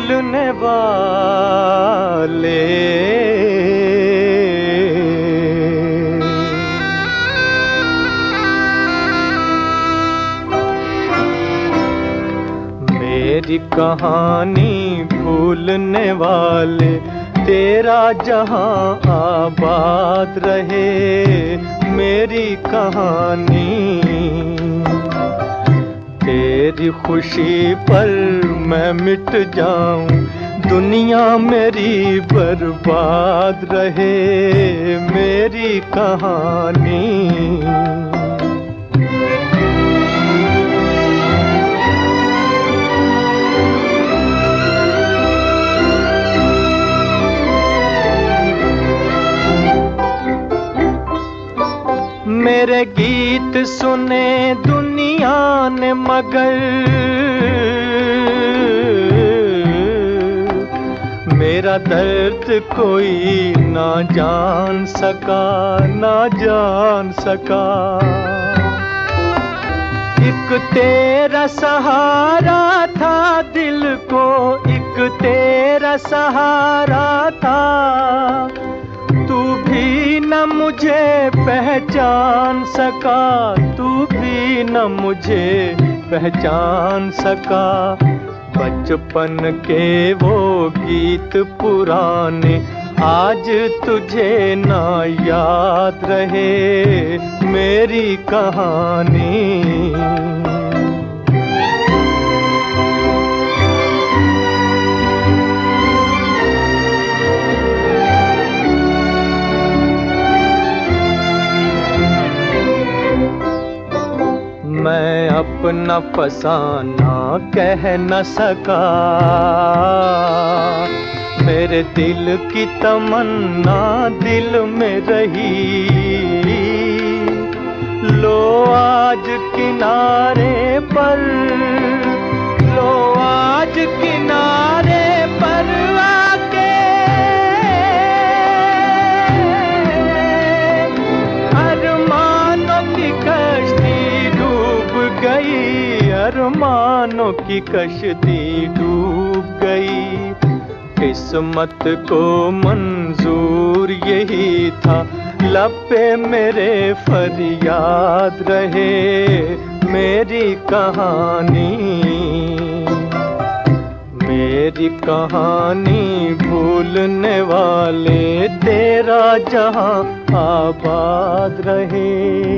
भूलने वाले। मेरी कहानी भूलने वाले तेरा जहाँ आबाद रहे मेरी कहानी। तेरी खुशी पर मैं मिट जाऊँ। दुनिया मेरी बर्बाद रहे मेरी कहानी। मेरे गीत सुने दुनिया मगर मेरा दर्द कोई ना जान सका, ना जान सका। एक तेरा सहारा था दिल को, एक तेरा सहारा था। तू भी न मुझे पहचान सका, तू न मुझे पहचान सका। बचपन के वो गीत पुराने, आज तुझे ना याद रहे मेरी कहानी। मैं अपना फसाना कह न सका। मेरे दिल की तमन्ना दिल में रही। लो आज किनारे पर अरमानों की कश्ती डूब गई। किस्मत को मंजूर यही था। लपे मेरे फरियाद रहे। मेरी कहानी मेरी कहानी भूलने वाले तेरा जहाँ आबाद रहे।